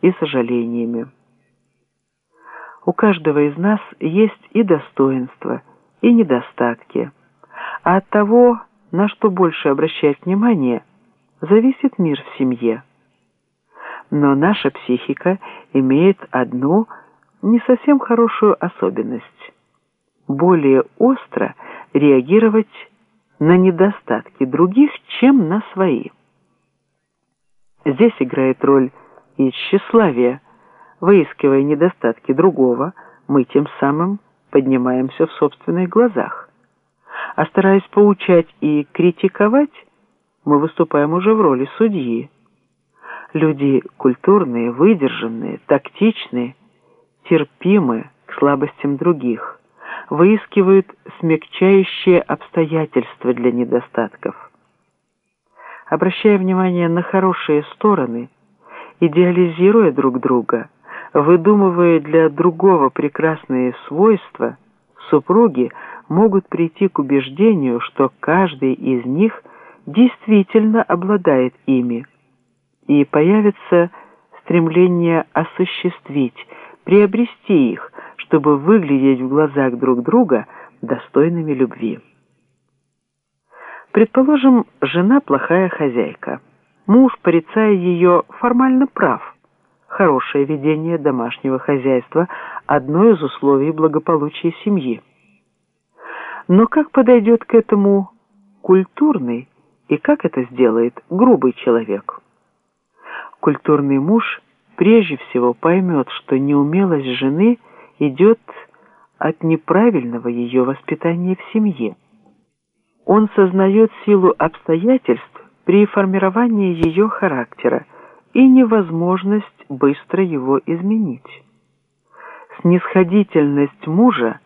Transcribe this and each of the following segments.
и сожалениями. У каждого из нас есть и достоинства, и недостатки, а от того, на что больше обращать внимание, зависит мир в семье. Но наша психика имеет одну не совсем хорошую особенность – более остро реагировать на недостатки других, чем на свои. Здесь играет роль и тщеславие. Выискивая недостатки другого, мы тем самым поднимаемся в собственных глазах. А стараясь поучать и критиковать, мы выступаем уже в роли судьи. Люди культурные, выдержанные, тактичные, терпимы к слабостям других, выискивают смягчающие обстоятельства для недостатков. Обращая внимание на хорошие стороны, идеализируя друг друга, выдумывая для другого прекрасные свойства, супруги могут прийти к убеждению, что каждый из них действительно обладает ими, и появится стремление осуществить, приобрести их, чтобы выглядеть в глазах друг друга достойными любви. Предположим, жена плохая хозяйка. Муж, порицая ее, формально прав. Хорошее ведение домашнего хозяйства – одно из условий благополучия семьи. Но как подойдет к этому культурный и как это сделает грубый человек? Культурный муж прежде всего поймет, что неумелость жены идет от неправильного ее воспитания в семье. Он сознает силу обстоятельств при формировании ее характера и невозможность быстро его изменить. Снисходительность мужа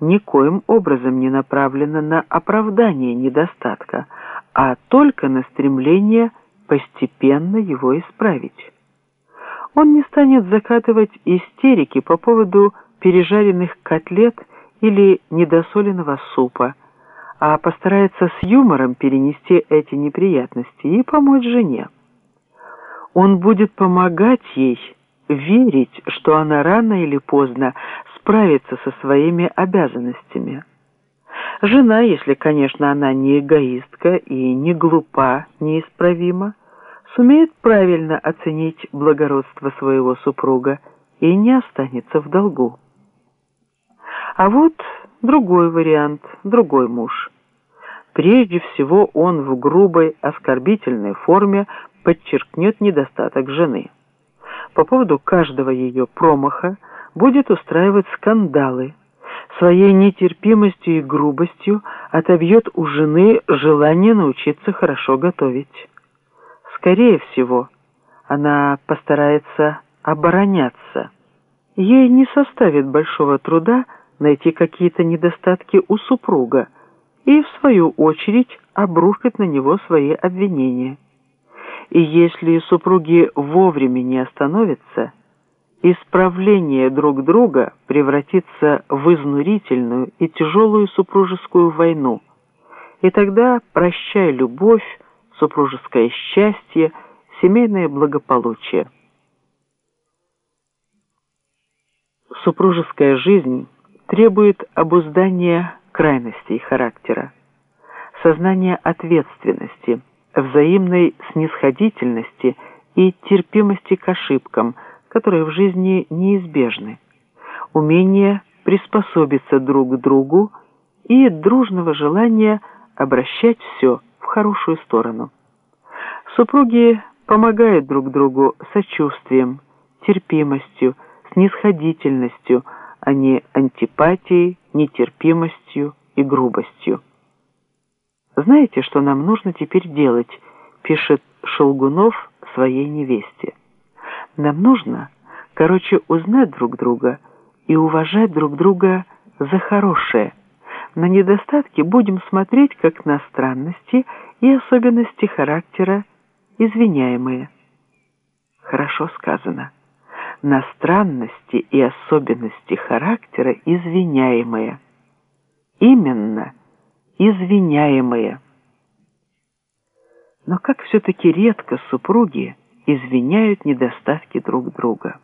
никоим образом не направлена на оправдание недостатка, а только на стремление постепенно его исправить. Он не станет закатывать истерики по поводу пережаренных котлет или недосоленного супа, а постарается с юмором перенести эти неприятности и помочь жене. Он будет помогать ей верить, что она рано или поздно справится со своими обязанностями. Жена, если, конечно, она не эгоистка и не глупа, неисправима, сумеет правильно оценить благородство своего супруга и не останется в долгу. А вот другой вариант, другой муж. Прежде всего он в грубой, оскорбительной форме подчеркнет недостаток жены. По поводу каждого ее промаха будет устраивать скандалы. Своей нетерпимостью и грубостью отобьет у жены желание научиться хорошо готовить. Скорее всего, она постарается обороняться. Ей не составит большого труда найти какие-то недостатки у супруга, и, в свою очередь, обрушить на него свои обвинения. И если супруги вовремя не остановятся, исправление друг друга превратится в изнурительную и тяжелую супружескую войну, и тогда прощай любовь, супружеское счастье, семейное благополучие. Супружеская жизнь требует обуздания крайностей характера, сознания ответственности, взаимной снисходительности и терпимости к ошибкам, которые в жизни неизбежны, умение приспособиться друг к другу и дружного желания обращать все в хорошую сторону. Супруги помогают друг другу сочувствием, терпимостью, снисходительностью, а не антипатией, нетерпимостью и грубостью. «Знаете, что нам нужно теперь делать?» – пишет Шелгунов своей невесте. «Нам нужно, короче, узнать друг друга и уважать друг друга за хорошее. На недостатки будем смотреть как на странности и особенности характера, извиняемые». Хорошо сказано на странности и особенности характера извиняемые. Именно извиняемые. Но как все-таки редко супруги извиняют недостатки друг друга.